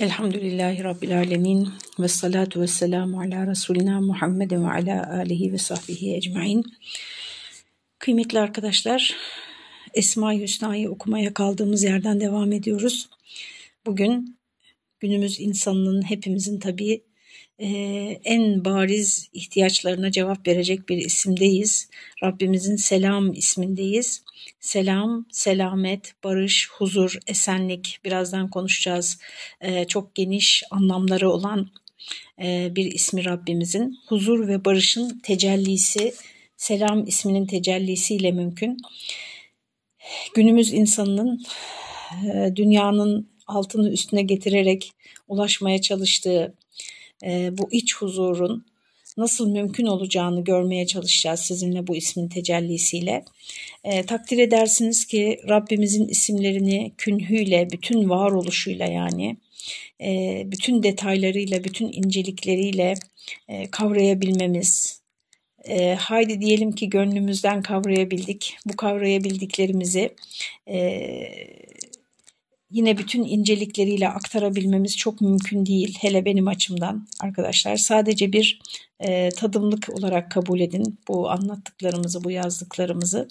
Elhamdülillahi Rabbil Alemin ve salatu ve selamu ala Resulina Muhammedin ve ala alihi ve sahbihi ecmain. Kıymetli arkadaşlar, Esma-i Hüsna'yı okumaya kaldığımız yerden devam ediyoruz. Bugün günümüz insanının hepimizin tabii e, en bariz ihtiyaçlarına cevap verecek bir isimdeyiz. Rabbimizin selam ismindeyiz. Selam, selamet, barış, huzur, esenlik birazdan konuşacağız. E, çok geniş anlamları olan e, bir ismi Rabbimizin. Huzur ve barışın tecellisi, selam isminin tecellisiyle mümkün. Günümüz insanının dünyanın altını üstüne getirerek ulaşmaya çalıştığı e, bu iç huzurun nasıl mümkün olacağını görmeye çalışacağız sizinle bu ismin tecellisiyle. E, takdir edersiniz ki Rabbimizin isimlerini künhüyle, bütün varoluşuyla yani e, bütün detaylarıyla, bütün incelikleriyle e, kavrayabilmemiz, e, haydi diyelim ki gönlümüzden kavrayabildik. Bu kavrayabildiklerimizi e, yine bütün incelikleriyle aktarabilmemiz çok mümkün değil. Hele benim açımdan arkadaşlar. Sadece bir e, tadımlık olarak kabul edin bu anlattıklarımızı, bu yazdıklarımızı.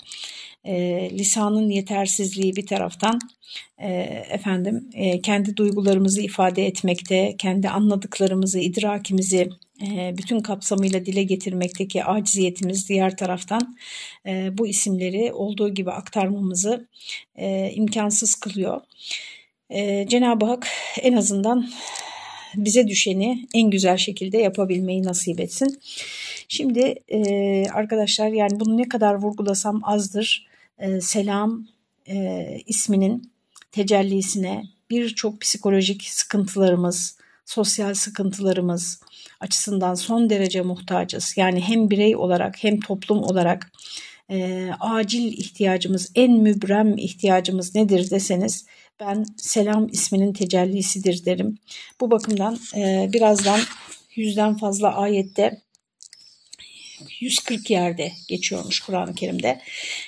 E, lisanın yetersizliği bir taraftan e, efendim e, kendi duygularımızı ifade etmekte, kendi anladıklarımızı, idrakimizi bütün kapsamıyla dile getirmekteki aciziyetimiz diğer taraftan e, bu isimleri olduğu gibi aktarmamızı e, imkansız kılıyor. Cenab-ı Hak en azından bize düşeni en güzel şekilde yapabilmeyi nasip etsin. Şimdi arkadaşlar yani bunu ne kadar vurgulasam azdır. selam isminin tecellisine birçok psikolojik sıkıntılarımız, sosyal sıkıntılarımız açısından son derece muhtacız. Yani hem birey olarak hem toplum olarak e, acil ihtiyacımız, en mübrem ihtiyacımız nedir deseniz ben selam isminin tecellisidir derim. Bu bakımdan e, birazdan yüzden fazla ayette 140 yerde geçiyormuş Kur'an-ı Kerim'de.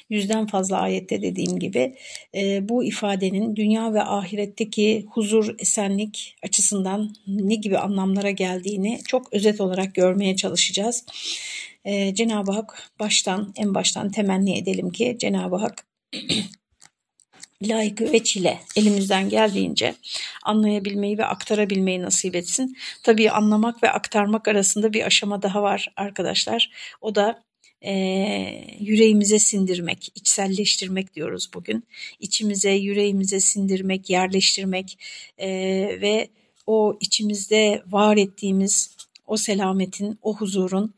Yüzden fazla ayette dediğim gibi e, bu ifadenin dünya ve ahiretteki huzur, esenlik açısından ne gibi anlamlara geldiğini çok özet olarak görmeye çalışacağız. E, Cenab-ı Hak baştan, en baştan temenni edelim ki Cenab-ı Hak layıkı ve çile elimizden geldiğince anlayabilmeyi ve aktarabilmeyi nasip etsin. Tabii anlamak ve aktarmak arasında bir aşama daha var arkadaşlar. O da e, yüreğimize sindirmek, içselleştirmek diyoruz bugün. İçimize, yüreğimize sindirmek, yerleştirmek e, ve o içimizde var ettiğimiz o selametin, o huzurun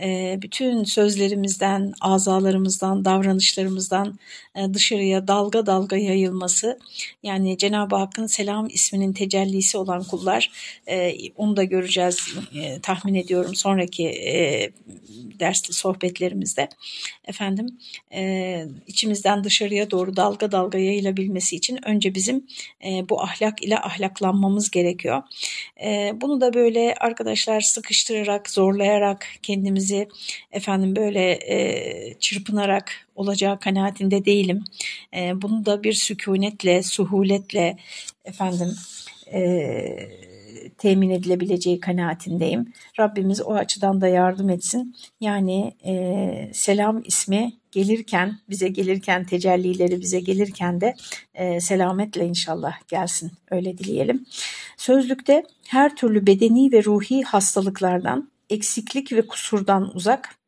e, bütün sözlerimizden, azalarımızdan, davranışlarımızdan e, dışarıya dalga dalga yayılması. Yani Cenab-ı Hakk'ın selam isminin tecellisi olan kullar, e, onu da göreceğiz tahmin ediyorum sonraki dersli sohbetlerimizde. Efendim içimizden dışarıya doğru dalga dalga yayılabilmesi için önce bizim bu ahlak ile ahlaklanmamız gerekiyor. Bunu da böyle arkadaşlar sıkıştırarak, zorlayarak kendimizi efendim böyle e, çırpınarak olacağı kanaatinde değilim. E, bunu da bir sükunetle, suhuletle efendim e, temin edilebileceği kanaatindeyim. Rabbimiz o açıdan da yardım etsin. Yani e, selam ismi gelirken, bize gelirken, tecellileri bize gelirken de e, selametle inşallah gelsin. Öyle dileyelim. Sözlükte her türlü bedeni ve ruhi hastalıklardan, eksiklik ve kusurdan uzak,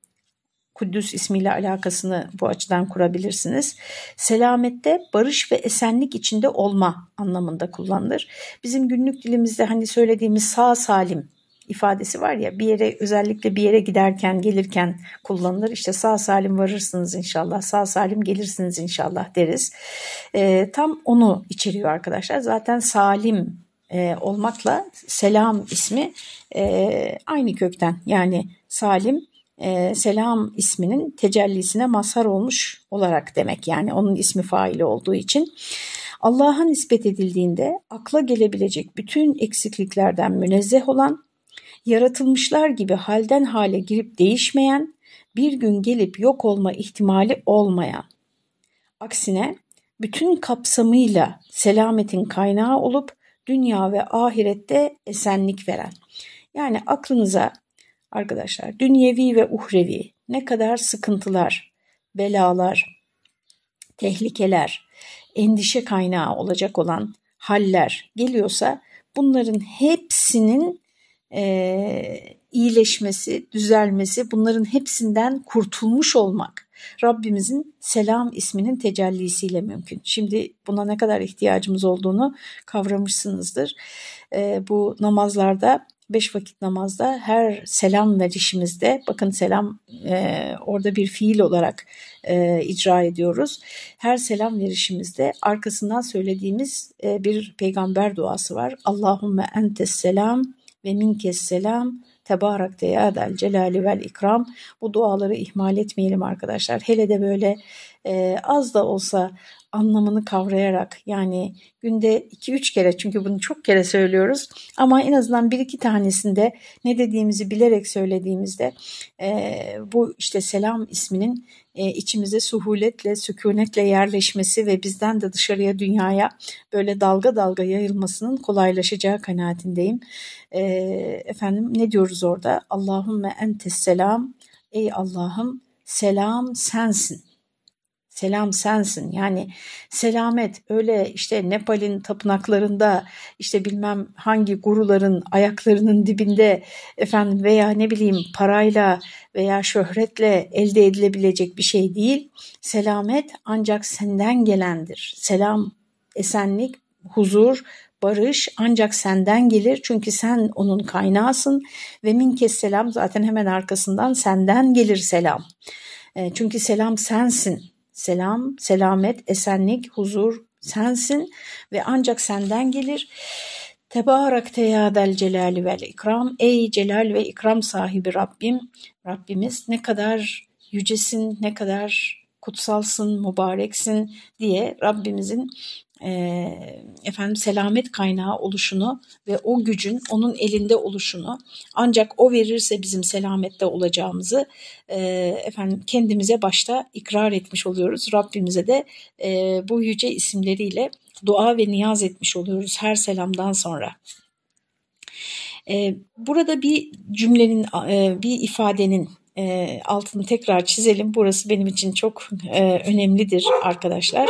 Kuddüs ismiyle alakasını bu açıdan kurabilirsiniz. Selamette barış ve esenlik içinde olma anlamında kullanılır. Bizim günlük dilimizde hani söylediğimiz sağ salim ifadesi var ya bir yere özellikle bir yere giderken gelirken kullanılır. İşte sağ salim varırsınız inşallah, sağ salim gelirsiniz inşallah deriz. E, tam onu içeriyor arkadaşlar. Zaten salim e, olmakla selam ismi e, aynı kökten yani salim e, selam isminin tecellisine mazhar olmuş olarak demek yani onun ismi faili olduğu için. Allah'a nispet edildiğinde akla gelebilecek bütün eksikliklerden münezzeh olan, yaratılmışlar gibi halden hale girip değişmeyen, bir gün gelip yok olma ihtimali olmayan, aksine bütün kapsamıyla selametin kaynağı olup dünya ve ahirette esenlik veren. Yani aklınıza arkadaşlar dünyevi ve uhrevi ne kadar sıkıntılar, belalar, tehlikeler, endişe kaynağı olacak olan haller geliyorsa bunların hepsinin e, iyileşmesi, düzelmesi, bunların hepsinden kurtulmuş olmak Rabbimizin selam isminin tecellisiyle mümkün. Şimdi buna ne kadar ihtiyacımız olduğunu kavramışsınızdır. E, bu namazlarda beş vakit namazda her selam verişimizde bakın selam e, orada bir fiil olarak e, icra ediyoruz. Her selam verişimizde arkasından söylediğimiz e, bir peygamber duası var. Allahümme entes selam ve minkes selam Tebarak ya del celali vel ikram. Bu duaları ihmal etmeyelim arkadaşlar. Hele de böyle e, az da olsa anlamını kavrayarak yani günde 2-3 kere çünkü bunu çok kere söylüyoruz ama en azından bir iki tanesinde ne dediğimizi bilerek söylediğimizde e, bu işte selam isminin e, içimize suhuletle, sükunetle yerleşmesi ve bizden de dışarıya dünyaya böyle dalga dalga yayılmasının kolaylaşacağı kanaatindeyim. E, efendim ne diyoruz orada? Allahümme entes selam, ey Allah'ım selam sensin. Selam sensin. Yani selamet öyle işte Nepal'in tapınaklarında işte bilmem hangi guruların ayaklarının dibinde efendim veya ne bileyim parayla veya şöhretle elde edilebilecek bir şey değil. Selamet ancak senden gelendir. Selam, esenlik, huzur, barış ancak senden gelir çünkü sen onun kaynağısın ve minkes selam zaten hemen arkasından senden gelir selam. E, çünkü selam sensin selam, selamet, esenlik, huzur sensin ve ancak senden gelir. Tebarak teyadel celali vel ikram. Ey celal ve ikram sahibi Rabbim, Rabbimiz ne kadar yücesin, ne kadar kutsalsın, mübareksin diye Rabbimizin e, efendim selamet kaynağı oluşunu ve o gücün onun elinde oluşunu ancak o verirse bizim selamette olacağımızı e, efendim kendimize başta ikrar etmiş oluyoruz. Rabbimize de e, bu yüce isimleriyle dua ve niyaz etmiş oluyoruz her selamdan sonra. E, burada bir cümlenin, e, bir ifadenin e, altını tekrar çizelim. Burası benim için çok e, önemlidir arkadaşlar.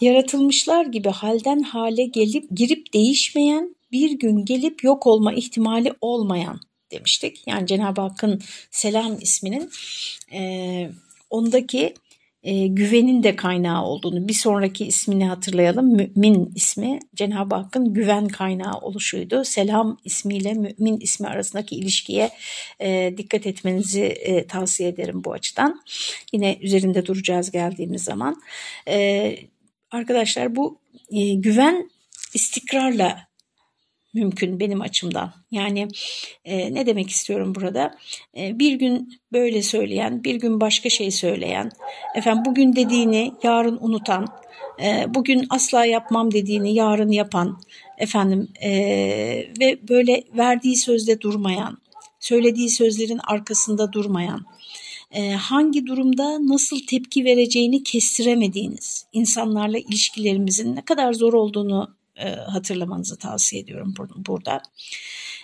Yaratılmışlar gibi halden hale gelip girip değişmeyen, bir gün gelip yok olma ihtimali olmayan demiştik. Yani Cenab-ı Hakk'ın selam isminin e, ondaki e, güvenin de kaynağı olduğunu bir sonraki ismini hatırlayalım. Mümin ismi Cenab-ı Hakk'ın güven kaynağı oluşuydu. Selam ismiyle mümin ismi arasındaki ilişkiye e, dikkat etmenizi e, tavsiye ederim bu açıdan. Yine üzerinde duracağız geldiğimiz zaman. E, arkadaşlar bu e, güven istikrarla mümkün benim açımdan. Yani e, ne demek istiyorum burada? E, bir gün böyle söyleyen, bir gün başka şey söyleyen, efendim bugün dediğini yarın unutan, e, bugün asla yapmam dediğini yarın yapan, efendim e, ve böyle verdiği sözde durmayan, söylediği sözlerin arkasında durmayan, e, hangi durumda nasıl tepki vereceğini kestiremediğiniz insanlarla ilişkilerimizin ne kadar zor olduğunu e, hatırlamanızı tavsiye ediyorum burada.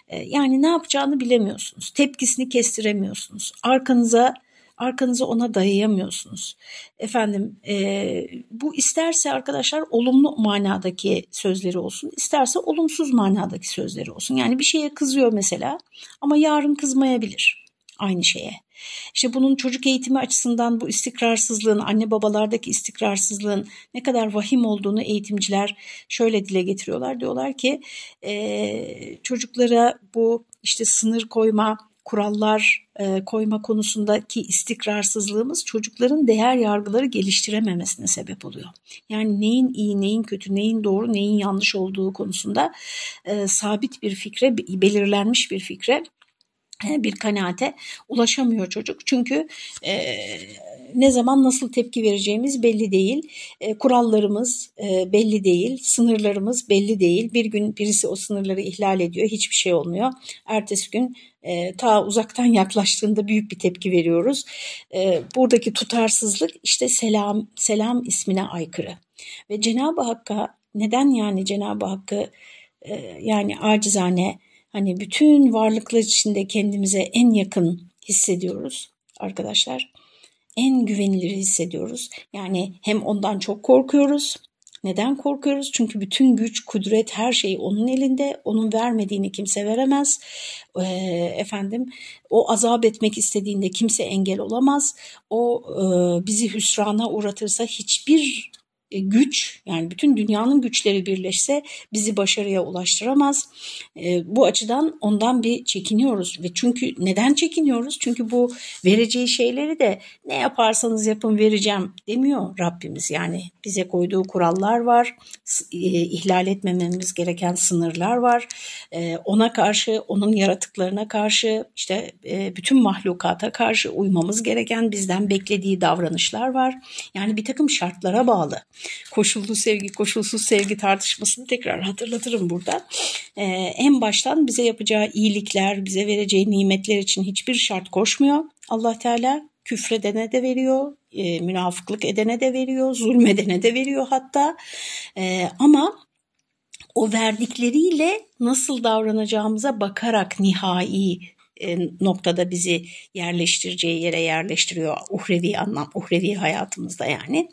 E, yani ne yapacağını bilemiyorsunuz. Tepkisini kestiremiyorsunuz. Arkanıza arkanızı ona dayayamıyorsunuz. Efendim e, bu isterse arkadaşlar olumlu manadaki sözleri olsun, isterse olumsuz manadaki sözleri olsun. Yani bir şeye kızıyor mesela ama yarın kızmayabilir aynı şeye. İşte bunun çocuk eğitimi açısından bu istikrarsızlığın, anne babalardaki istikrarsızlığın ne kadar vahim olduğunu eğitimciler şöyle dile getiriyorlar. Diyorlar ki e, çocuklara bu işte sınır koyma, kurallar e, koyma konusundaki istikrarsızlığımız çocukların değer yargıları geliştirememesine sebep oluyor. Yani neyin iyi, neyin kötü, neyin doğru, neyin yanlış olduğu konusunda e, sabit bir fikre, belirlenmiş bir fikre bir kanaate ulaşamıyor çocuk. Çünkü e, ne zaman nasıl tepki vereceğimiz belli değil. E, kurallarımız e, belli değil, sınırlarımız belli değil. Bir gün birisi o sınırları ihlal ediyor, hiçbir şey olmuyor. Ertesi gün e, ta uzaktan yaklaştığında büyük bir tepki veriyoruz. E, buradaki tutarsızlık işte selam selam ismine aykırı. Ve Cenab-ı Hakk'a neden yani Cenab-ı Hakk'ı e, yani acizane hani bütün varlıklar içinde kendimize en yakın hissediyoruz arkadaşlar. En güvenilir hissediyoruz. Yani hem ondan çok korkuyoruz. Neden korkuyoruz? Çünkü bütün güç, kudret, her şey onun elinde. Onun vermediğini kimse veremez. E, efendim, o azap etmek istediğinde kimse engel olamaz. O e, bizi hüsrana uğratırsa hiçbir güç yani bütün dünyanın güçleri birleşse bizi başarıya ulaştıramaz. E, bu açıdan ondan bir çekiniyoruz ve çünkü neden çekiniyoruz? Çünkü bu vereceği şeyleri de ne yaparsanız yapın vereceğim demiyor Rabbimiz. Yani bize koyduğu kurallar var, e, ihlal etmememiz gereken sınırlar var. E, ona karşı, onun yaratıklarına karşı, işte e, bütün mahlukata karşı uymamız gereken bizden beklediği davranışlar var. Yani bir takım şartlara bağlı koşullu sevgi, koşulsuz sevgi tartışmasını tekrar hatırlatırım burada. Ee, en baştan bize yapacağı iyilikler, bize vereceği nimetler için hiçbir şart koşmuyor. Allah Teala küfredene de veriyor, e, münafıklık edene de veriyor, zulmedene de veriyor hatta. E, ama o verdikleriyle nasıl davranacağımıza bakarak nihai noktada bizi yerleştireceği yere yerleştiriyor uhrevi anlam, uhrevi hayatımızda yani.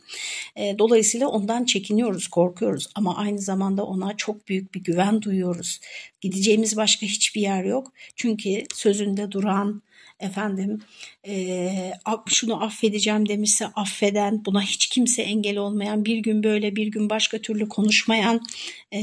E, dolayısıyla ondan çekiniyoruz, korkuyoruz ama aynı zamanda ona çok büyük bir güven duyuyoruz. Gideceğimiz başka hiçbir yer yok. Çünkü sözünde duran, efendim e, şunu affedeceğim demişse affeden, buna hiç kimse engel olmayan, bir gün böyle bir gün başka türlü konuşmayan, e,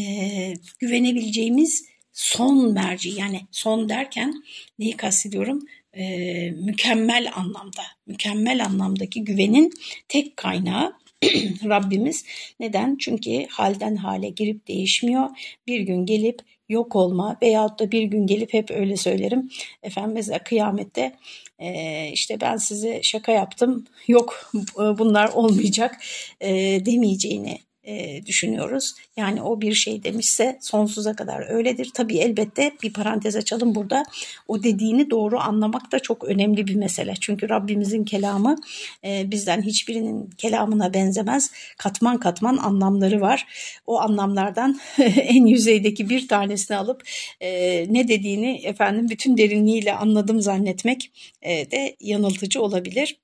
güvenebileceğimiz son merci yani son derken neyi kastediyorum? Ee, mükemmel anlamda, mükemmel anlamdaki güvenin tek kaynağı Rabbimiz. Neden? Çünkü halden hale girip değişmiyor. Bir gün gelip yok olma veyahut da bir gün gelip hep öyle söylerim. Efendim mesela kıyamette e, işte ben size şaka yaptım yok bunlar olmayacak e, demeyeceğini e, düşünüyoruz. Yani o bir şey demişse sonsuza kadar öyledir. Tabii elbette bir parantez açalım burada. O dediğini doğru anlamak da çok önemli bir mesele. Çünkü Rabbimizin kelamı e, bizden hiçbirinin kelamına benzemez. Katman katman anlamları var. O anlamlardan en yüzeydeki bir tanesini alıp e, ne dediğini efendim bütün derinliğiyle anladım zannetmek e, de yanıltıcı olabilir.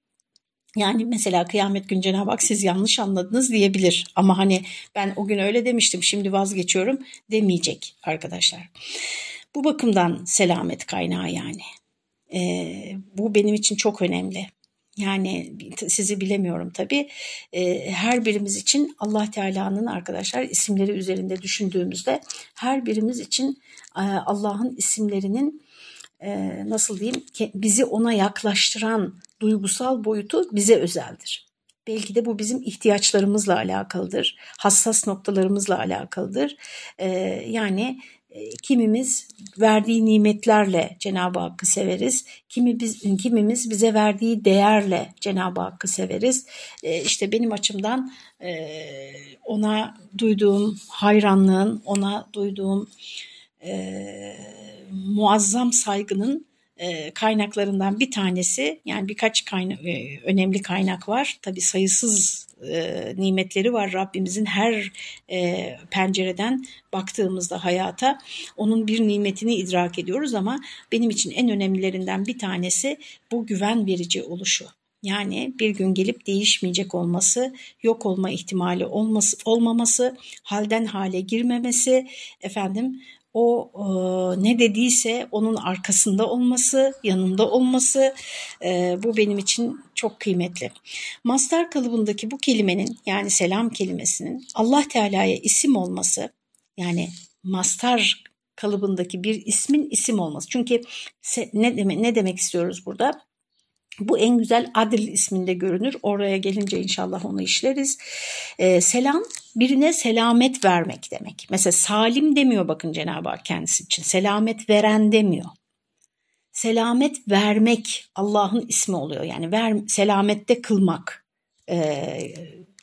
Yani mesela kıyamet gün Cenab-ı Hak siz yanlış anladınız diyebilir. Ama hani ben o gün öyle demiştim şimdi vazgeçiyorum demeyecek arkadaşlar. Bu bakımdan selamet kaynağı yani. Ee, bu benim için çok önemli. Yani sizi bilemiyorum tabii. Ee, her birimiz için Allah Teala'nın arkadaşlar isimleri üzerinde düşündüğümüzde her birimiz için e, Allah'ın isimlerinin e, nasıl diyeyim bizi ona yaklaştıran duygusal boyutu bize özeldir. Belki de bu bizim ihtiyaçlarımızla alakalıdır, hassas noktalarımızla alakalıdır. Ee, yani e, kimimiz verdiği nimetlerle Cenab-ı Hakk'ı severiz, kimi biz, kimimiz bize verdiği değerle Cenab-ı Hakk'ı severiz. Ee, işte benim açımdan e, ona duyduğum hayranlığın, ona duyduğum e, muazzam saygının e, kaynaklarından bir tanesi yani birkaç kayna e, önemli kaynak var. Tabi sayısız e, nimetleri var Rabbimizin her e, pencereden baktığımızda hayata onun bir nimetini idrak ediyoruz ama benim için en önemlilerinden bir tanesi bu güven verici oluşu. Yani bir gün gelip değişmeyecek olması, yok olma ihtimali olması, olmaması, halden hale girmemesi, efendim o e, ne dediyse onun arkasında olması, yanında olması e, bu benim için çok kıymetli. Mastar kalıbındaki bu kelimenin yani selam kelimesinin Allah Teala'ya isim olması yani mastar kalıbındaki bir ismin isim olması. Çünkü ne demek ne demek istiyoruz burada? Bu en güzel Adil isminde görünür. Oraya gelince inşallah onu işleriz. Ee, selam birine selamet vermek demek. Mesela salim demiyor bakın Cenab-ı Hak kendisi için. Selamet veren demiyor. Selamet vermek Allah'ın ismi oluyor. Yani ver, selamette kılmak. Ee,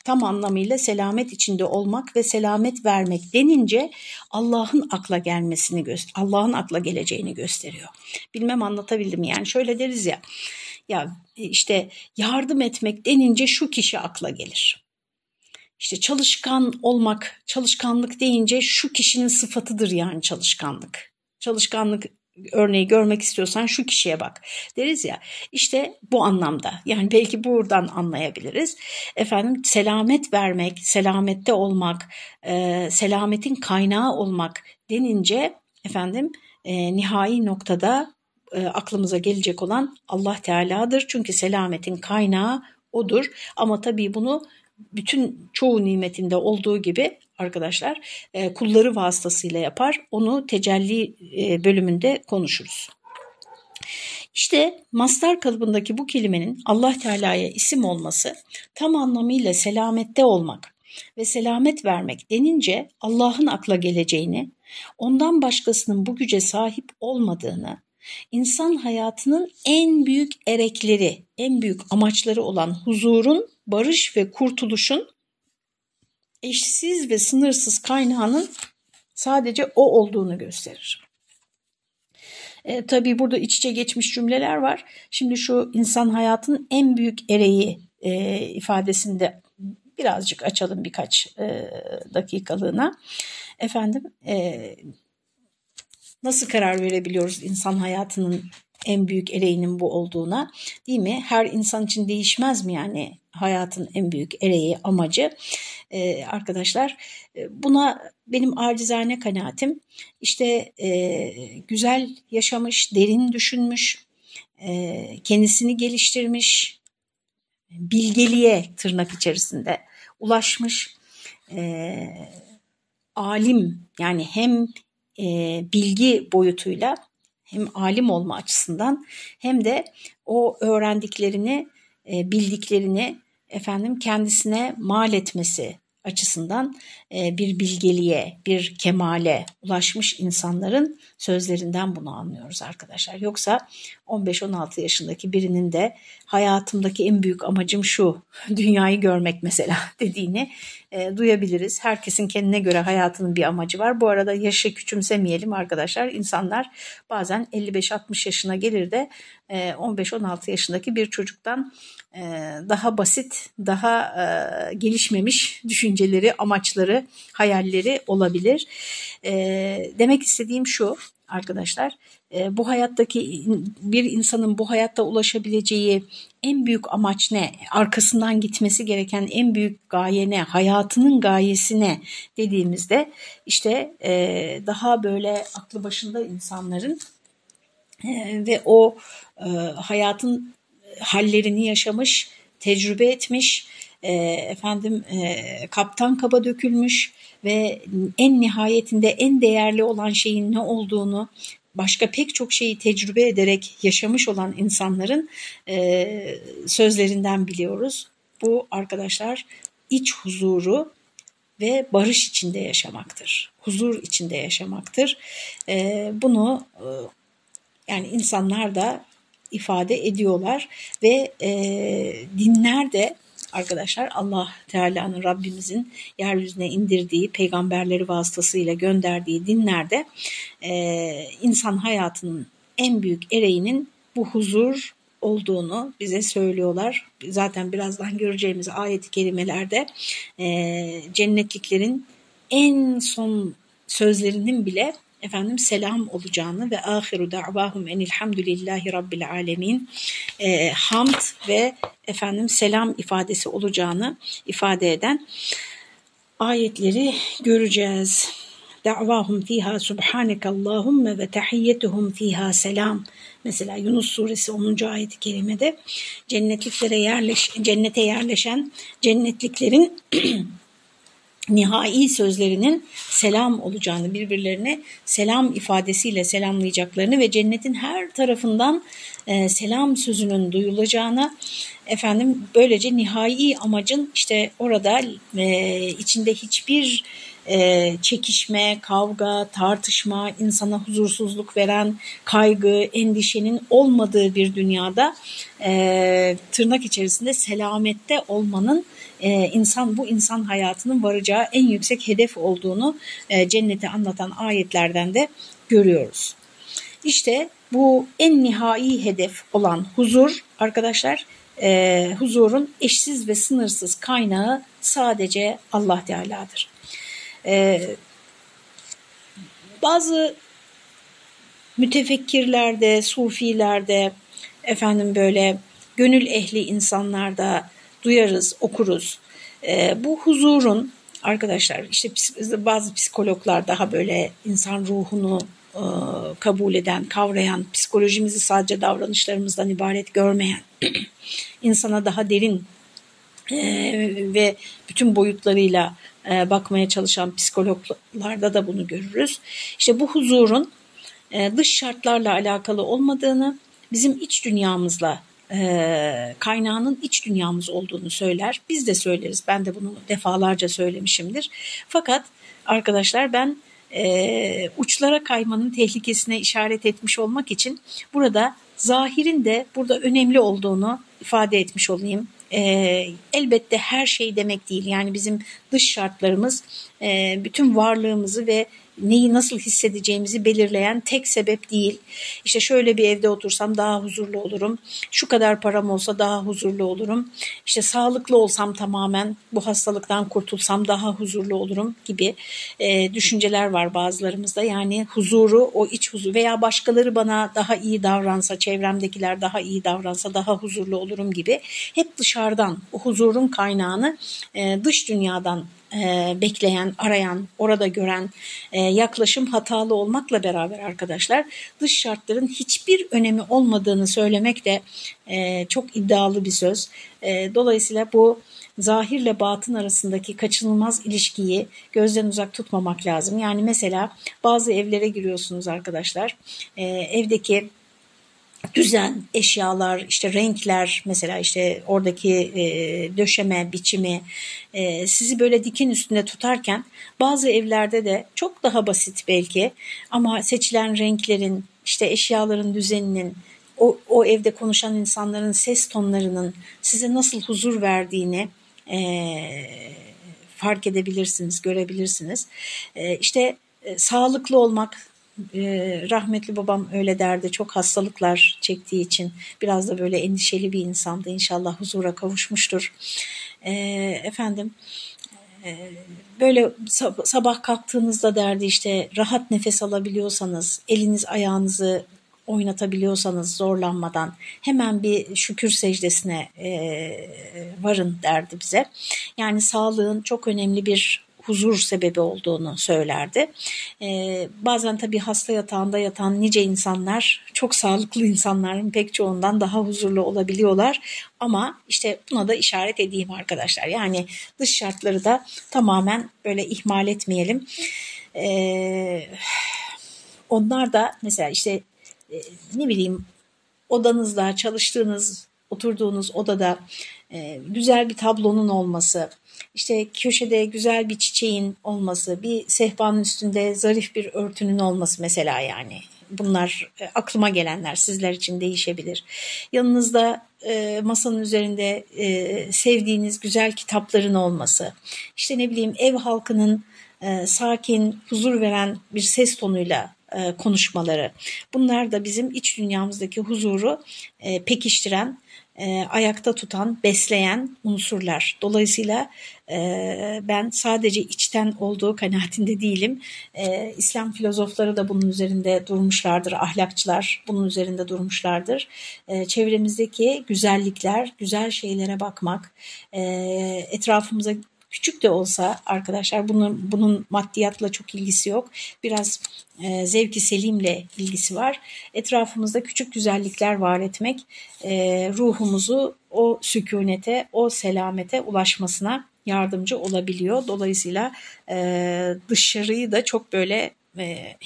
tam anlamıyla selamet içinde olmak ve selamet vermek denince Allah'ın akla gelmesini Allah'ın akla geleceğini gösteriyor. Bilmem anlatabildim yani şöyle deriz ya ya işte yardım etmek denince şu kişi akla gelir. işte çalışkan olmak, çalışkanlık deyince şu kişinin sıfatıdır yani çalışkanlık. Çalışkanlık örneği görmek istiyorsan şu kişiye bak deriz ya işte bu anlamda yani belki buradan anlayabiliriz efendim selamet vermek selamette olmak e, selametin kaynağı olmak denince efendim e, nihai noktada e, aklımıza gelecek olan Allah Teala'dır çünkü selametin kaynağı odur ama tabii bunu bütün çoğu nimetinde olduğu gibi arkadaşlar e, kulları vasıtasıyla yapar. Onu tecelli e, bölümünde konuşuruz. İşte mastar kalıbındaki bu kelimenin Allah Teala'ya isim olması tam anlamıyla selamette olmak ve selamet vermek denince Allah'ın akla geleceğini, ondan başkasının bu güce sahip olmadığını, insan hayatının en büyük erekleri, en büyük amaçları olan huzurun, barış ve kurtuluşun eşsiz ve sınırsız kaynağının sadece o olduğunu gösterir. E, tabii burada iç içe geçmiş cümleler var. Şimdi şu insan hayatının en büyük ereği e, ifadesinde birazcık açalım birkaç e, dakikalığına. Efendim e, nasıl karar verebiliyoruz insan hayatının en büyük ereğinin bu olduğuna değil mi? Her insan için değişmez mi yani hayatın en büyük ereği amacı ee, arkadaşlar buna benim acizane kanaatim işte e, güzel yaşamış, derin düşünmüş, e, kendisini geliştirmiş, bilgeliğe tırnak içerisinde ulaşmış, e, alim yani hem e, bilgi boyutuyla hem alim olma açısından hem de o öğrendiklerini, e, bildiklerini efendim kendisine mal etmesi açısından e, bir bilgeliğe, bir kemale ulaşmış insanların sözlerinden bunu anlıyoruz arkadaşlar. Yoksa 15-16 yaşındaki birinin de hayatımdaki en büyük amacım şu, dünyayı görmek mesela dediğini e, duyabiliriz. Herkesin kendine göre hayatının bir amacı var. Bu arada yaşı küçümsemeyelim arkadaşlar. İnsanlar bazen 55-60 yaşına gelir de e, 15-16 yaşındaki bir çocuktan e, daha basit, daha e, gelişmemiş düşünceleri, amaçları, hayalleri olabilir. E, demek istediğim şu arkadaşlar, bu hayattaki bir insanın bu hayatta ulaşabileceği en büyük amaç ne? Arkasından gitmesi gereken en büyük gaye ne? Hayatının gayesi ne? Dediğimizde işte daha böyle aklı başında insanların ve o hayatın hallerini yaşamış, tecrübe etmiş, e, efendim e, kaptan kaba dökülmüş ve en nihayetinde en değerli olan şeyin ne olduğunu başka pek çok şeyi tecrübe ederek yaşamış olan insanların e, sözlerinden biliyoruz. Bu arkadaşlar iç huzuru ve barış içinde yaşamaktır. Huzur içinde yaşamaktır. E, bunu e, yani insanlar da ifade ediyorlar ve e, dinler de arkadaşlar Allah Teala'nın Rabbimizin yeryüzüne indirdiği peygamberleri vasıtasıyla gönderdiği dinlerde e, insan hayatının en büyük ereğinin bu huzur olduğunu bize söylüyorlar. Zaten birazdan göreceğimiz ayet-i kerimelerde e, cennetliklerin en son sözlerinin bile efendim selam olacağını ve ahiru da'vahum enilhamdülillahi rabbil alemin e, hamd ve efendim selam ifadesi olacağını ifade eden ayetleri göreceğiz. Da'vahum fiha subhanekallahumma ve tahiyyetuhum fiha selam. Mesela Yunus suresi 10. ayet-i kerimede cennetliklere yerleş, cennete yerleşen cennetliklerin nihai sözlerinin selam olacağını, birbirlerine selam ifadesiyle selamlayacaklarını ve cennetin her tarafından e, selam sözünün duyulacağını, efendim böylece nihai amacın işte orada e, içinde hiçbir e, çekişme, kavga, tartışma, insana huzursuzluk veren kaygı, endişenin olmadığı bir dünyada tırnak içerisinde selamette olmanın e, insan bu insan hayatının varacağı en yüksek hedef olduğunu e, cenneti anlatan ayetlerden de görüyoruz. İşte bu en nihai hedef olan huzur arkadaşlar e, huzurun eşsiz ve sınırsız kaynağı sadece Allah Teala'dır. Ee, bazı mütefekkirlerde, sufilerde, efendim böyle gönül ehli insanlarda duyarız, okuruz. Ee, bu huzurun arkadaşlar işte bazı psikologlar daha böyle insan ruhunu e, kabul eden, kavrayan, psikolojimizi sadece davranışlarımızdan ibaret görmeyen, insana daha derin e, ve bütün boyutlarıyla e, bakmaya çalışan psikologlarda da bunu görürüz. İşte bu huzurun dış şartlarla alakalı olmadığını, bizim iç dünyamızla kaynağının iç dünyamız olduğunu söyler. Biz de söyleriz. Ben de bunu defalarca söylemişimdir. Fakat arkadaşlar ben e, uçlara kaymanın tehlikesine işaret etmiş olmak için burada zahirin de burada önemli olduğunu ifade etmiş olayım. E, elbette her şey demek değil. Yani bizim dış şartlarımız e, bütün varlığımızı ve neyi nasıl hissedeceğimizi belirleyen tek sebep değil. İşte şöyle bir evde otursam daha huzurlu olurum. Şu kadar param olsa daha huzurlu olurum. İşte sağlıklı olsam tamamen bu hastalıktan kurtulsam daha huzurlu olurum gibi e, düşünceler var bazılarımızda. Yani huzuru, o iç huzur veya başkaları bana daha iyi davransa, çevremdekiler daha iyi davransa daha huzurlu olurum gibi. Hep dışarıdan o huzurun kaynağını e, dış dünyadan e, bekleyen, arayan, orada gören e, yaklaşım hatalı olmakla beraber arkadaşlar dış şartların hiçbir önemi olmadığını söylemek de e, çok iddialı bir söz. E, dolayısıyla bu zahirle batın arasındaki kaçınılmaz ilişkiyi gözden uzak tutmamak lazım. Yani mesela bazı evlere giriyorsunuz arkadaşlar. E, evdeki düzen, eşyalar, işte renkler mesela işte oradaki e, döşeme, biçimi e, sizi böyle dikin üstünde tutarken bazı evlerde de çok daha basit belki ama seçilen renklerin, işte eşyaların düzeninin, o, o evde konuşan insanların ses tonlarının size nasıl huzur verdiğini e, fark edebilirsiniz, görebilirsiniz. E, işte e, sağlıklı olmak, ee, rahmetli babam öyle derdi çok hastalıklar çektiği için. Biraz da böyle endişeli bir insandı. İnşallah huzura kavuşmuştur. E, efendim e, böyle sabah kalktığınızda derdi işte rahat nefes alabiliyorsanız eliniz ayağınızı oynatabiliyorsanız zorlanmadan hemen bir şükür secdesine e, varın derdi bize. Yani sağlığın çok önemli bir huzur sebebi olduğunu söylerdi. Ee, bazen tabii hasta yatağında yatan nice insanlar çok sağlıklı insanların pek çoğundan daha huzurlu olabiliyorlar. Ama işte buna da işaret edeyim arkadaşlar. Yani dış şartları da tamamen böyle ihmal etmeyelim. Ee, onlar da mesela işte e, ne bileyim odanızda çalıştığınız oturduğunuz odada e, güzel bir tablonun olması, işte köşede güzel bir çiçeğin olması, bir sehpanın üstünde zarif bir örtünün olması mesela yani. Bunlar e, aklıma gelenler sizler için değişebilir. Yanınızda e, masanın üzerinde e, sevdiğiniz güzel kitapların olması, işte ne bileyim ev halkının e, sakin, huzur veren bir ses tonuyla e, konuşmaları. Bunlar da bizim iç dünyamızdaki huzuru e, pekiştiren e, ayakta tutan, besleyen unsurlar. Dolayısıyla e, ben sadece içten olduğu kanaatinde değilim. E, İslam filozofları da bunun üzerinde durmuşlardır, ahlakçılar bunun üzerinde durmuşlardır. E, çevremizdeki güzellikler, güzel şeylere bakmak, e, etrafımıza Küçük de olsa arkadaşlar bunun, bunun maddiyatla çok ilgisi yok. Biraz e, zevki selimle ilgisi var. Etrafımızda küçük güzellikler var etmek e, ruhumuzu o sükunete, o selamete ulaşmasına yardımcı olabiliyor. Dolayısıyla e, dışarıyı da çok böyle e,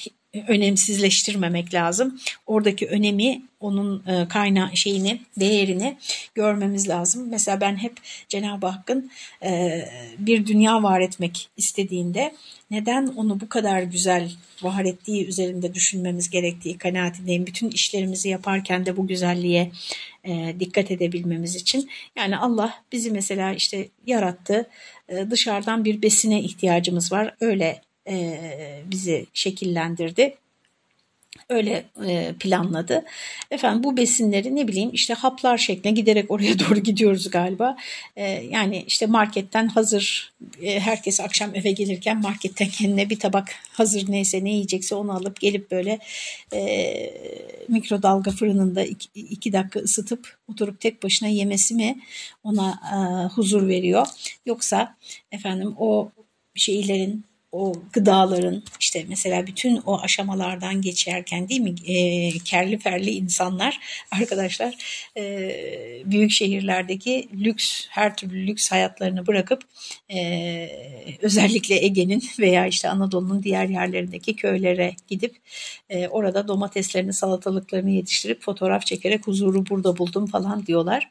önemsizleştirmemek lazım. Oradaki önemi, onun e, kaynağı şeyini, değerini görmemiz lazım. Mesela ben hep Cenab-ı Hakk'ın e, bir dünya var etmek istediğinde neden onu bu kadar güzel var ettiği üzerinde düşünmemiz gerektiği kanaatindeyim. Bütün işlerimizi yaparken de bu güzelliğe e, dikkat edebilmemiz için. Yani Allah bizi mesela işte yarattı. dışarıdan bir besine ihtiyacımız var. Öyle e, bizi şekillendirdi. öyle e, planladı. Efendim bu besinleri ne bileyim işte haplar şeklinde giderek oraya doğru gidiyoruz galiba. E, yani işte marketten hazır e, herkes akşam eve gelirken marketten kendine bir tabak hazır neyse ne yiyecekse onu alıp gelip böyle e, mikrodalga fırınında iki, iki dakika ısıtıp oturup tek başına yemesi mi ona e, huzur veriyor. Yoksa efendim o şeylerin o gıdaların işte mesela bütün o aşamalardan geçerken değil mi e, kerli ferli insanlar arkadaşlar e, büyük şehirlerdeki lüks her türlü lüks hayatlarını bırakıp e, özellikle Ege'nin veya işte Anadolu'nun diğer yerlerindeki köylere gidip e, orada domateslerini salatalıklarını yetiştirip fotoğraf çekerek huzuru burada buldum falan diyorlar.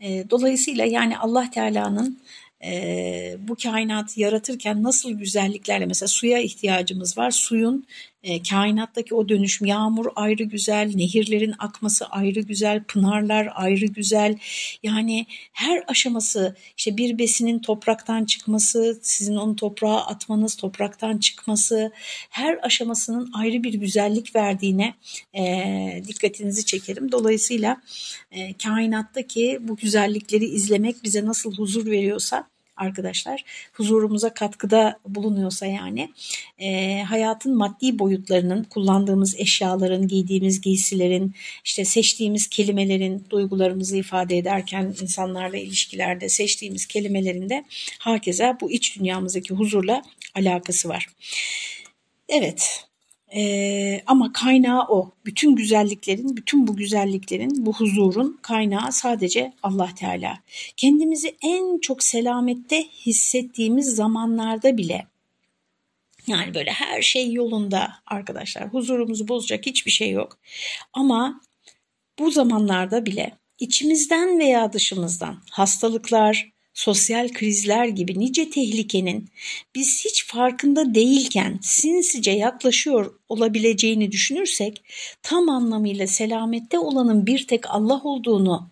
E, dolayısıyla yani Allah Teala'nın e, bu kainatı yaratırken nasıl güzelliklerle mesela suya ihtiyacımız var. Suyun e, kainattaki o dönüşüm yağmur ayrı güzel, nehirlerin akması ayrı güzel, pınarlar ayrı güzel. Yani her aşaması işte bir besinin topraktan çıkması, sizin onu toprağa atmanız, topraktan çıkması her aşamasının ayrı bir güzellik verdiğine e, dikkatinizi çekerim. Dolayısıyla e, kainattaki bu güzellikleri izlemek bize nasıl huzur veriyorsa arkadaşlar huzurumuza katkıda bulunuyorsa yani e, hayatın maddi boyutlarının kullandığımız eşyaların giydiğimiz giysilerin işte seçtiğimiz kelimelerin duygularımızı ifade ederken insanlarla ilişkilerde seçtiğimiz kelimelerin de herkese bu iç dünyamızdaki huzurla alakası var. Evet ee, ama kaynağı o. Bütün güzelliklerin, bütün bu güzelliklerin, bu huzurun kaynağı sadece Allah Teala. Kendimizi en çok selamette hissettiğimiz zamanlarda bile yani böyle her şey yolunda arkadaşlar. Huzurumuzu bozacak hiçbir şey yok. Ama bu zamanlarda bile içimizden veya dışımızdan hastalıklar, sosyal krizler gibi nice tehlikenin biz hiç farkında değilken sinsice yaklaşıyor olabileceğini düşünürsek tam anlamıyla selamette olanın bir tek Allah olduğunu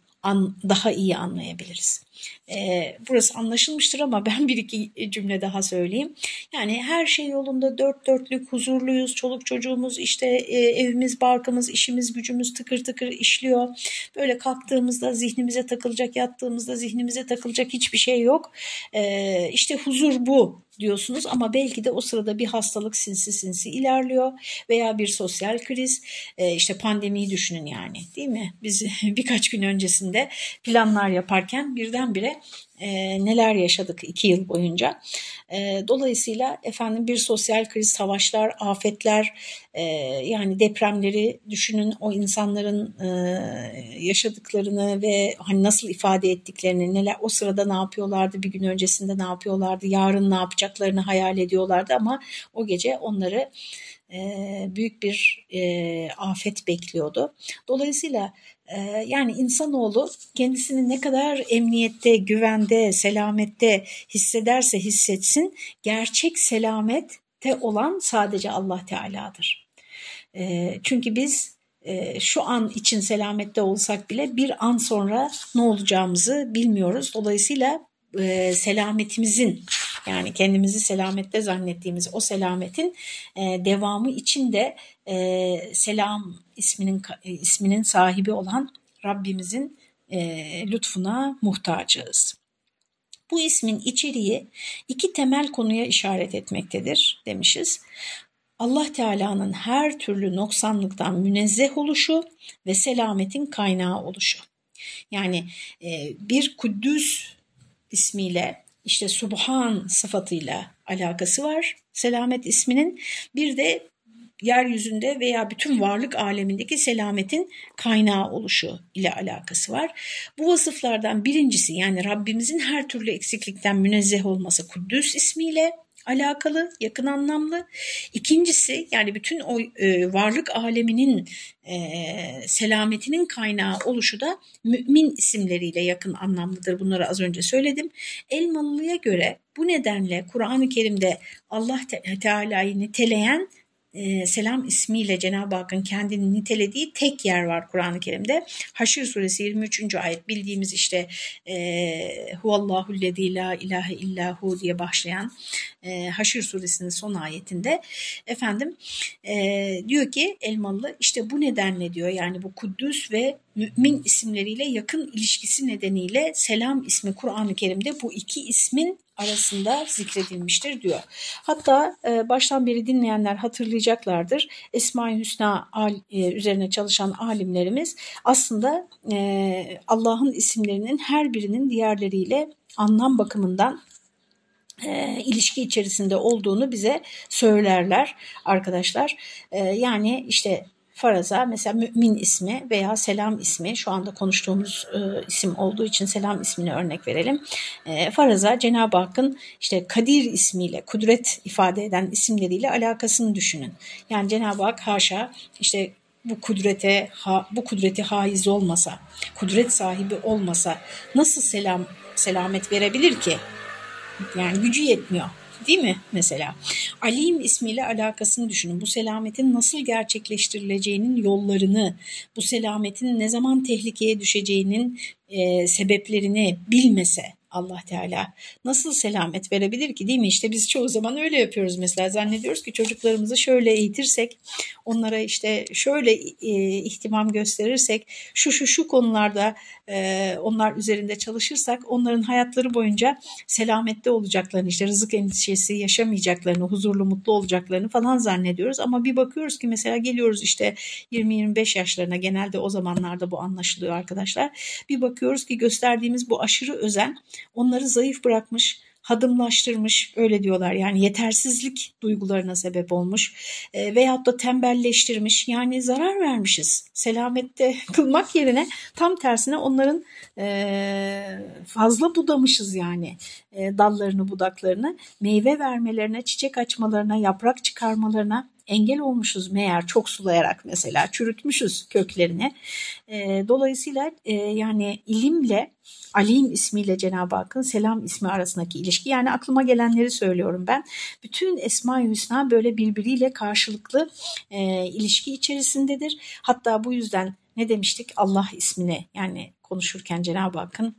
daha iyi anlayabiliriz. E, burası anlaşılmıştır ama ben bir iki cümle daha söyleyeyim. Yani her şey yolunda dört dörtlük huzurluyuz. Çoluk çocuğumuz işte e, evimiz, barkımız, işimiz, gücümüz tıkır tıkır işliyor. Böyle kalktığımızda zihnimize takılacak, yattığımızda zihnimize takılacak hiçbir şey yok. E, işte huzur bu diyorsunuz ama belki de o sırada bir hastalık sinsi sinsi ilerliyor veya bir sosyal kriz e, işte pandemiyi düşünün yani değil mi? Biz birkaç gün öncesinde planlar yaparken birdenbire e, neler yaşadık iki yıl boyunca. E, dolayısıyla efendim bir sosyal kriz, savaşlar, afetler e, yani depremleri düşünün o insanların e, yaşadıklarını ve hani nasıl ifade ettiklerini, neler o sırada ne yapıyorlardı, bir gün öncesinde ne yapıyorlardı, yarın ne yapacaklarını hayal ediyorlardı ama o gece onları büyük bir afet bekliyordu. Dolayısıyla yani insanoğlu kendisini ne kadar emniyette, güvende, selamette hissederse hissetsin gerçek selamette olan sadece Allah Teala'dır. Çünkü biz şu an için selamette olsak bile bir an sonra ne olacağımızı bilmiyoruz. Dolayısıyla selametimizin yani kendimizi selamette zannettiğimiz o selametin e, devamı için de e, selam isminin e, isminin sahibi olan Rabbimizin e, lütfuna muhtacız. Bu ismin içeriği iki temel konuya işaret etmektedir demişiz. Allah Teala'nın her türlü noksanlıktan münezzeh oluşu ve selametin kaynağı oluşu. Yani e, bir Kuddüs ismiyle işte Subhan sıfatıyla alakası var selamet isminin. Bir de yeryüzünde veya bütün varlık alemindeki selametin kaynağı oluşu ile alakası var. Bu vasıflardan birincisi yani Rabbimizin her türlü eksiklikten münezzeh olması Kuddüs ismiyle alakalı, yakın anlamlı. İkincisi yani bütün o e, varlık aleminin e, selametinin kaynağı oluşu da mümin isimleriyle yakın anlamlıdır. Bunları az önce söyledim. Elmalı'ya göre bu nedenle Kur'an-ı Kerim'de Allah Teala'yı niteleyen e, selam ismiyle Cenab-ı Hakk'ın kendini nitelediği tek yer var Kur'an-ı Kerim'de. Haşr suresi 23. ayet bildiğimiz işte e, Huvallahu lezî la ilahe illahu diye başlayan e, Haşr suresinin son ayetinde efendim e, diyor ki Elmalı işte bu nedenle diyor yani bu Kuddüs ve Mümin isimleriyle yakın ilişkisi nedeniyle Selam ismi Kur'an-ı Kerim'de bu iki ismin arasında zikredilmiştir diyor. Hatta e, baştan beri dinleyenler hatırlayacaklardır. Esma-i Hüsna al, e, üzerine çalışan alimlerimiz aslında e, Allah'ın isimlerinin her birinin diğerleriyle anlam bakımından e, ilişki içerisinde olduğunu bize söylerler arkadaşlar. E, yani işte faraza mesela mümin ismi veya selam ismi şu anda konuştuğumuz e, isim olduğu için selam ismini örnek verelim. E, faraza Cenab-ı Hakk'ın işte Kadir ismiyle kudret ifade eden isimleriyle alakasını düşünün. Yani Cenab-ı Hak haşa işte bu kudrete ha, bu kudreti haiz olmasa, kudret sahibi olmasa nasıl selam selamet verebilir ki? Yani gücü yetmiyor. Değil mi mesela? Alim ismiyle alakasını düşünün. Bu selametin nasıl gerçekleştirileceğinin yollarını, bu selametin ne zaman tehlikeye düşeceğinin e, sebeplerini bilmese Allah Teala nasıl selamet verebilir ki değil mi? İşte biz çoğu zaman öyle yapıyoruz mesela zannediyoruz ki çocuklarımızı şöyle eğitirsek onlara işte şöyle e, ihtimam gösterirsek şu şu şu konularda e, onlar üzerinde çalışırsak onların hayatları boyunca selamette olacaklarını işte rızık endişesi yaşamayacaklarını huzurlu mutlu olacaklarını falan zannediyoruz. Ama bir bakıyoruz ki mesela geliyoruz işte 20-25 yaşlarına genelde o zamanlarda bu anlaşılıyor arkadaşlar. Bir bakıyoruz ki gösterdiğimiz bu aşırı özen onları zayıf bırakmış, hadımlaştırmış öyle diyorlar. Yani yetersizlik duygularına sebep olmuş e, veyahut da tembelleştirmiş. Yani zarar vermişiz. Selamette kılmak yerine tam tersine onların e, fazla budamışız yani e, dallarını budaklarını. Meyve vermelerine çiçek açmalarına yaprak çıkarmalarına engel olmuşuz meğer çok sulayarak mesela çürütmüşüz köklerini. E, dolayısıyla e, yani ilimle Alim ismiyle Cenab-ı Hakk'ın selam ismi arasındaki ilişki yani aklıma gelenleri söylüyorum ben. Bütün Esma-i Hüsna böyle birbiriyle karşılıklı e, ilişki içerisindedir. Hatta bu yüzden ne demiştik Allah ismini yani konuşurken Cenab-ı Hakk'ın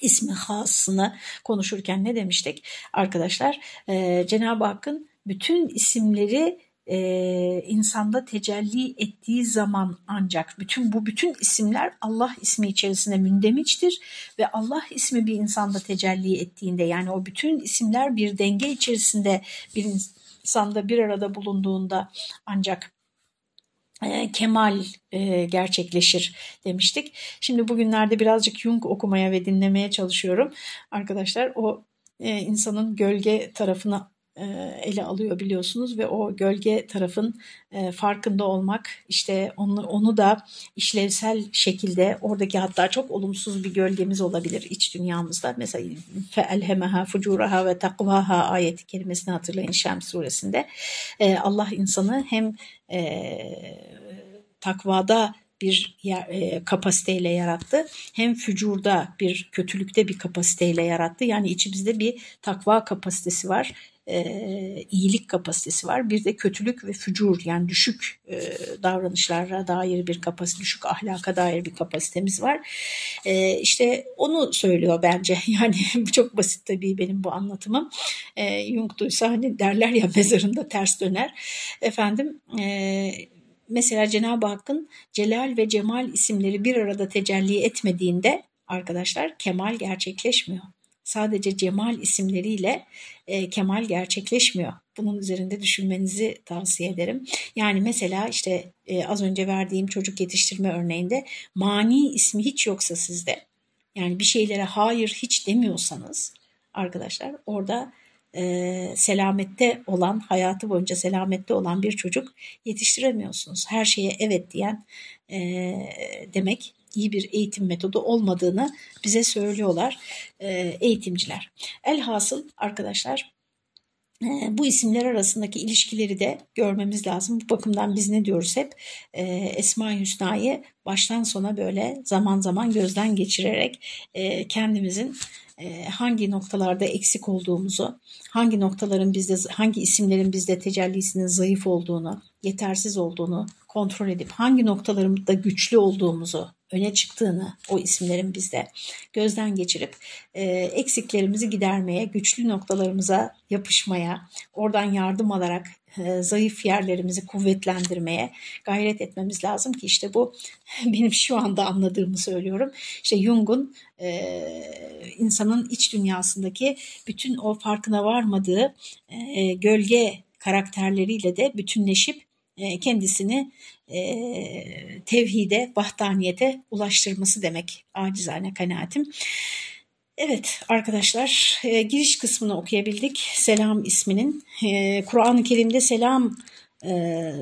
ismi hasını konuşurken ne demiştik arkadaşlar? Ee, Cenab-ı Hakk'ın bütün isimleri e, insanda tecelli ettiği zaman ancak bütün bu bütün isimler Allah ismi içerisinde mündemiçtir ve Allah ismi bir insanda tecelli ettiğinde yani o bütün isimler bir denge içerisinde bir insanda bir arada bulunduğunda ancak e, kemal e, gerçekleşir demiştik. Şimdi bugünlerde birazcık Jung okumaya ve dinlemeye çalışıyorum. Arkadaşlar o e, insanın gölge tarafına ele alıyor biliyorsunuz ve o gölge tarafın e, farkında olmak işte onu, onu da işlevsel şekilde oradaki hatta çok olumsuz bir gölgemiz olabilir iç dünyamızda. Mesela feelhemeha fucuraha ve takvaha ayeti kelimesini hatırlayın Şems suresinde. E, Allah insanı hem takvada bir e, kapasiteyle yarattı. Hem fücurda bir kötülükte bir kapasiteyle yarattı. Yani içimizde bir takva kapasitesi var e, iyilik kapasitesi var. Bir de kötülük ve fücur yani düşük e, davranışlara dair bir kapasite, düşük ahlaka dair bir kapasitemiz var. E, işte onu söylüyor bence. Yani çok basit tabii benim bu anlatımım. E, Jung duysa hani derler ya mezarında ters döner. Efendim e, mesela Cenab-ı Hakk'ın Celal ve Cemal isimleri bir arada tecelli etmediğinde arkadaşlar kemal gerçekleşmiyor sadece Cemal isimleriyle e, Kemal gerçekleşmiyor. Bunun üzerinde düşünmenizi tavsiye ederim. Yani mesela işte e, az önce verdiğim çocuk yetiştirme örneğinde mani ismi hiç yoksa sizde yani bir şeylere hayır hiç demiyorsanız arkadaşlar orada e, selamette olan hayatı boyunca selamette olan bir çocuk yetiştiremiyorsunuz. Her şeye evet diyen e, demek iyi bir eğitim metodu olmadığını bize söylüyorlar e, eğitimciler. Elhasıl arkadaşlar e, bu isimler arasındaki ilişkileri de görmemiz lazım. Bu bakımdan biz ne diyoruz hep? E, Esma-i Hüsna'yı baştan sona böyle zaman zaman gözden geçirerek e, kendimizin hangi noktalarda eksik olduğumuzu, hangi noktaların bizde, hangi isimlerin bizde tecellisinin zayıf olduğunu, yetersiz olduğunu kontrol edip hangi noktalarımızda güçlü olduğumuzu öne çıktığını o isimlerin bizde gözden geçirip e, eksiklerimizi gidermeye, güçlü noktalarımıza yapışmaya, oradan yardım alarak e, zayıf yerlerimizi kuvvetlendirmeye gayret etmemiz lazım ki işte bu benim şu anda anladığımı söylüyorum. İşte Jung'un e, insanın iç dünyasındaki bütün o farkına varmadığı e, gölge karakterleriyle de bütünleşip kendisini e, tevhide, vahdaniyete ulaştırması demek acizane kanaatim. Evet arkadaşlar e, giriş kısmını okuyabildik. Selam isminin. E, Kur'an-ı Kerim'de selam e,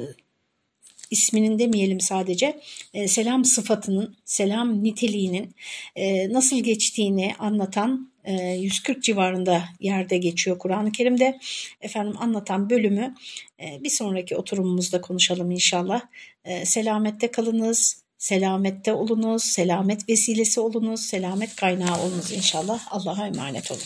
isminin demeyelim sadece e, selam sıfatının, selam niteliğinin e, nasıl geçtiğini anlatan 140 e, civarında yerde geçiyor Kur'an-ı Kerim'de. Efendim anlatan bölümü e, bir sonraki oturumumuzda konuşalım inşallah. E, selamette kalınız, selamette olunuz, selamet vesilesi olunuz, selamet kaynağı olunuz inşallah. Allah'a emanet olun.